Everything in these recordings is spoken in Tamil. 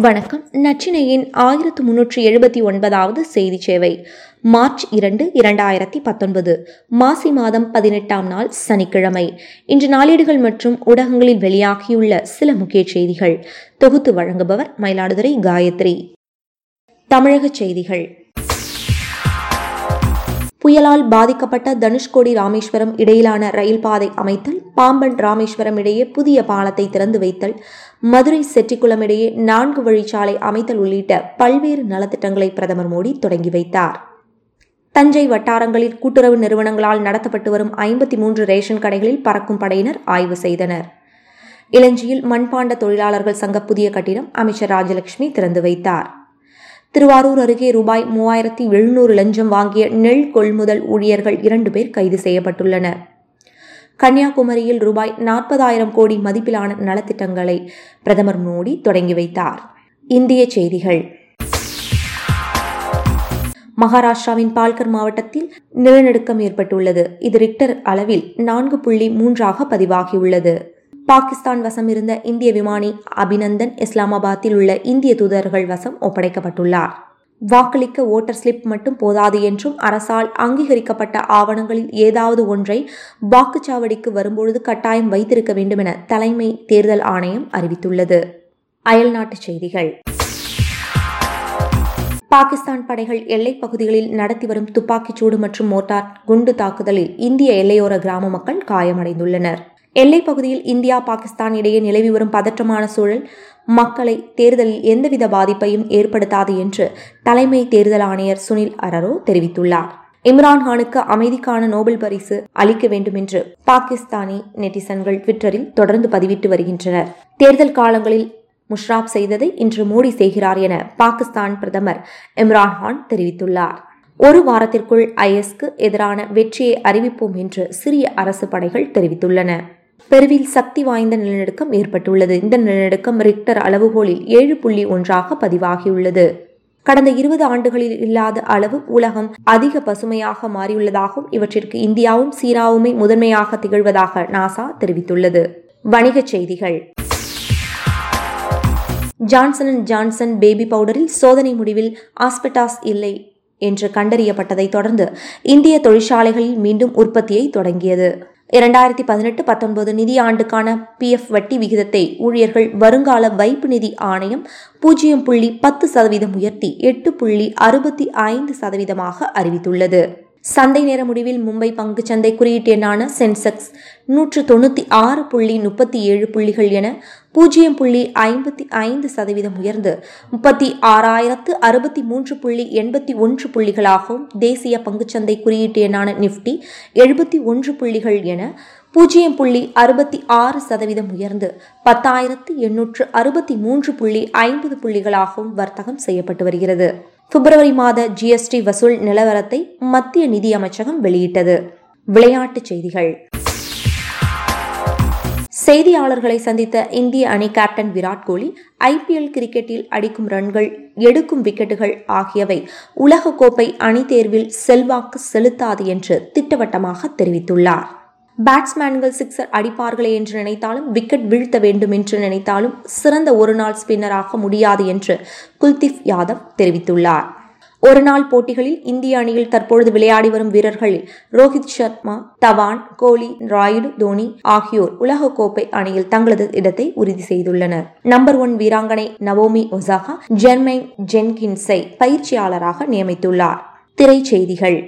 வணக்கம். நச்சினையின் ஆயிரத்து முன்னூற்றி எழுபத்தி ஒன்பதாவது செய்தி சேவை. மார்ச் இரண்டு இரண்டாயிரத்தி பத்தொன்பது. மாசி மாதம் பதினெட்டாம் நாள் சனிக்கிழமை. இன்று நாளேடுகள் மற்றும் ஊடகங்களில் வெளியாகியுள்ள சில முக்கிய செய்திகள். தொகுத்து வழங்குபவர் மயிலாடுதுறை காயத்ரி. தமிழக செய்திகள். புயலால் பாதிக்கப்பட்ட தனுஷ்கோடி ராமேஸ்வரம் இடையிலான ரயில் பாதை அமைத்தல் பாம்பன் ராமேஸ்வரம் இடையே புதிய பாலத்தை திறந்து வைத்தல் மதுரை செட்டிக்குளம் இடையே நான்கு வழிச்சாலை அமைத்தல் உள்ளிட்ட பல்வேறு நலத்திட்டங்களை பிரதமர் மோடி தொடங்கி வைத்தார். தஞ்சை வட்டாரங்களில் கூட்டுறவு நிறுவனங்களால் நடத்தப்பட்டு வரும் ஐம்பத்தி மூன்று ரேஷன் கடைகளில் பறக்கும் படையினர் ஆய்வு செய்தனர். இளஞ்சியில் மண்பாண்ட தொழிலாளர்கள் சங்க புதிய கட்டிடம் அமைச்சர் ராஜலட்சுமி திறந்து வைத்தார். திருவாரூர் அருகே ரூபாய் மூவாயிரத்தி எழுநூறு லஞ்சம் வாங்கிய நெல் கொள்முதல் ஊழியர்கள் இரண்டு பேர் கைது செய்யப்பட்டுள்ளனர். கன்னியாகுமரியில் ரூபாய் நாற்பதாயிரம் கோடி மதிப்பிலான நலத்திட்டங்களை பிரதமர் மோடி தொடங்கி வைத்தார். இந்திய செய்திகள். மகாராஷ்டிராவின் பால்கர் மாவட்டத்தில் நிலநடுக்கம் ஏற்பட்டுள்ளது. இது ரிக்டர் அளவில் நான்கு புள்ளி மூன்றாக பதிவாகியுள்ளது. பாகிஸ்தான் வசம் இருந்த இந்திய விமானி அபிநந்தன் இஸ்லாமாபாத்தில் உள்ள இந்திய தூதர்கள் வசம் ஒப்படைக்கப்பட்டுள்ளார். வாக்களிக்க ஓட்டர் ஸ்லிப் மட்டும் போதாது என்றும் அரசால் அங்கீகரிக்கப்பட்ட ஆவணங்களில் ஏதாவது ஒன்றை வாக்குச்சாவடிக்கு வரும்பொழுது கட்டாயம் வைத்திருக்க வேண்டும் என தலைமை தேர்தல் ஆணையம் அறிவித்துள்ளது. அயல்நாட்டுச் செய்திகள். பாகிஸ்தான் படைகள் எல்லைப் பகுதிகளில் நடத்தி வரும் துப்பாக்கிச்சூடு மற்றும் மோட்டார் குண்டு தாக்குதலில் இந்திய எல்லையோர கிராம மக்கள் காயமடைந்துள்ளனர். எல்லைப் பகுதியில் இந்தியா பாகிஸ்தான் இடையே நிலவி வரும் பதற்றமான சூழல் மக்களை தேர்தலில் எந்தவித பாதிப்பையும் ஏற்படுத்தாது என்று தலைமை தேர்தல் ஆணையர் சுனில் அரரோ தெரிவித்துள்ளார். இம்ரான்கானுக்கு அமைதிக்கான நோபல் பரிசு அளிக்க வேண்டும் என்று பாகிஸ்தானி நெட்டிசன்கள் ட்விட்டரில் தொடர்ந்து பதிவிட்டு வருகின்றனர். தேர்தல் காலங்களில் முஷ்ராப் செய்ததை இன்று மோடி செய்கிறார் என பாகிஸ்தான் பிரதமர் இம்ரான்கான் தெரிவித்துள்ளார். ஒரு வாரத்திற்குள் ஐஎஸ்க்கு எதிரான வெற்றியை அறிவிப்போம் என்று சிறிய அரசு படைகள் தெரிவித்துள்ளன. பெருவில் சக்தி வாய்ந்த நிலநடுக்கம் ஏற்பட்டுள்ளது. இந்த நிலநடுக்கம் ரிக்டர் அளவுகோலில் ஏழு புள்ளி ஒன்றாக பதிவாகியுள்ளது. கடந்த இருபது ஆண்டுகளில் இல்லாத அளவு உலகம் அதிக பசுமையாக மாறியுள்ளதாகவும் இவற்றிற்கு இந்தியாவும் சீனாவுமே முதன்மையாக திகழ்வதாக நாசா தெரிவித்துள்ளது. வணிகச் செய்திகள். ஜான்சன் அண்ட் ஜான்சன் பேபி பவுடரில் சோதனை முடிவில் ஆஸ்பெட்டாஸ் இல்லை என்று கண்டறியப்பட்டதை தொடர்ந்து இந்திய தொழிற்சாலைகளில் மீண்டும் உற்பத்தியை தொடங்கியது. இரண்டாயிரத்தி பதினெட்டு பத்தொன்பது நிதியாண்டுக்கான பிஎஃப் வட்டி விகிதத்தை ஊழியர்கள் வருங்கால வைப்பு நிதி ஆணையம் பூஜ்ஜியம் புள்ளி பத்து சதவீதம் உயர்த்தி எட்டு புள்ளி அறுபத்தி ஐந்து சதவீதமாக அறிவித்துள்ளது. சந்தை நேர முடிவில் மும்பை பங்குச்சந்தை குறியீட்டு எண்ணான சென்செக்ஸ் நூற்று தொண்ணூற்றி ஆறு புள்ளி முப்பத்தி ஏழு புள்ளிகள் என பூஜ்ஜியம் புள்ளி ஐம்பத்தி ஐந்து சதவீதம் உயர்ந்து முப்பத்தி ஆறாயிரத்து அறுபத்தி மூன்று புள்ளி எண்பத்தி ஒன்று புள்ளிகளாகவும் தேசிய பங்குச்சந்தை குறியீட்டு எண்ணான நிப்டி எழுபத்தி ஒன்று புள்ளிகள் என பூஜ்ஜியம் புள்ளி அறுபத்தி ஆறு சதவீதம் உயர்ந்து பத்தாயிரத்து எண்ணூற்று அறுபத்தி மூன்று புள்ளி ஐம்பது புள்ளிகளாகவும் வர்த்தகம் செய்யப்பட்டு வருகிறது. பிப்ரவரி மாத ஜிஎஸ்டி வசூல் நிலவரத்தை மத்திய நிதியமைச்சகம் வெளியிட்டது. விளையாட்டுச் செய்திகள். செய்தியாளர்களை சந்தித்த இந்திய அணி கேப்டன் விராட் கோலி ஐபிஎல் கிரிக்கெட்டில் அடிக்கும் ரன்கள் எடுக்கும் விக்கெட்டுகள் ஆகியவை உலகக்கோப்பை அணி தேர்வில் செல்வாக்கு செலுத்தாது என்று திட்டவட்டமாக தெரிவித்துள்ளார். பேட்ஸ்மேன்கள் சிக்ஸர் அடிப்பார்களே என்று நினைத்தாலும் விக்கெட் வீழ்த்த வேண்டும் என்று நினைத்தாலும் சிறந்த ஒருநாள் ஸ்பின்னராக முடியாது என்று குல்தீப் யாதவ் தெரிவித்துள்ளார். ஒருநாள் போட்டிகளில் இந்திய அணியில் தற்பொழுது விளையாடி வரும் வீரர்களில் ரோஹித் சர்மா தவான் கோலி ராயுடு தோனி ஆகியோர் உலகக்கோப்பை அணியில் தங்களது இடத்தை உறுதி செய்துள்ளனர். நம்பர் ஒன் வீராங்கனை நவோமி ஒசாகா ஜெர்மைன் ஜென்கின்ஸை பயிற்சியாளராக நியமித்துள்ளார். திரைச்செய்திகள்.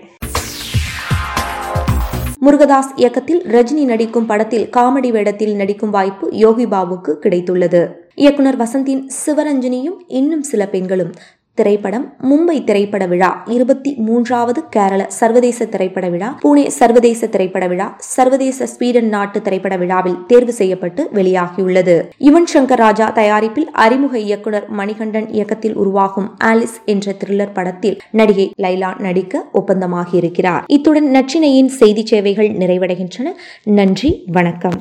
முருகதாஸ் இயக்கத்தில் ரஜினி நடிக்கும் படத்தில் காமெடி வேடத்தில் நடிக்கும் வாய்ப்பு யோகி பாபுக்கு கிடைத்துள்ளது. இயக்குனர் வசந்தின் சிவரஞ்சனியும் இன்னும் சில பெண்களும் திரைப்படம் மும்பை திரைப்பட விழா இருபத்தி மூன்றாவது கேரள சர்வதேச திரைப்பட விழா புனே சர்வதேச திரைப்பட விழா சர்வதேச ஸ்வீடன் நாட்டு திரைப்பட விழாவில் தேர்வு செய்யப்பட்டு வெளியாகியுள்ளது. யுவன் சங்கர் ராஜா தயாரிப்பில் அறிமுக இயக்குனர் மணிகண்டன் இயக்கத்தில் உருவாகும் ஆலிஸ் என்ற த்ரில்லர் படத்தில் நடிகை லைலா நடிக்க ஒப்பந்தமாகியிருக்கிறார். இத்துடன் நச்சினையின் செய்தி சேவைகள் நிறைவடைகின்றன. நன்றி வணக்கம்.